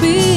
be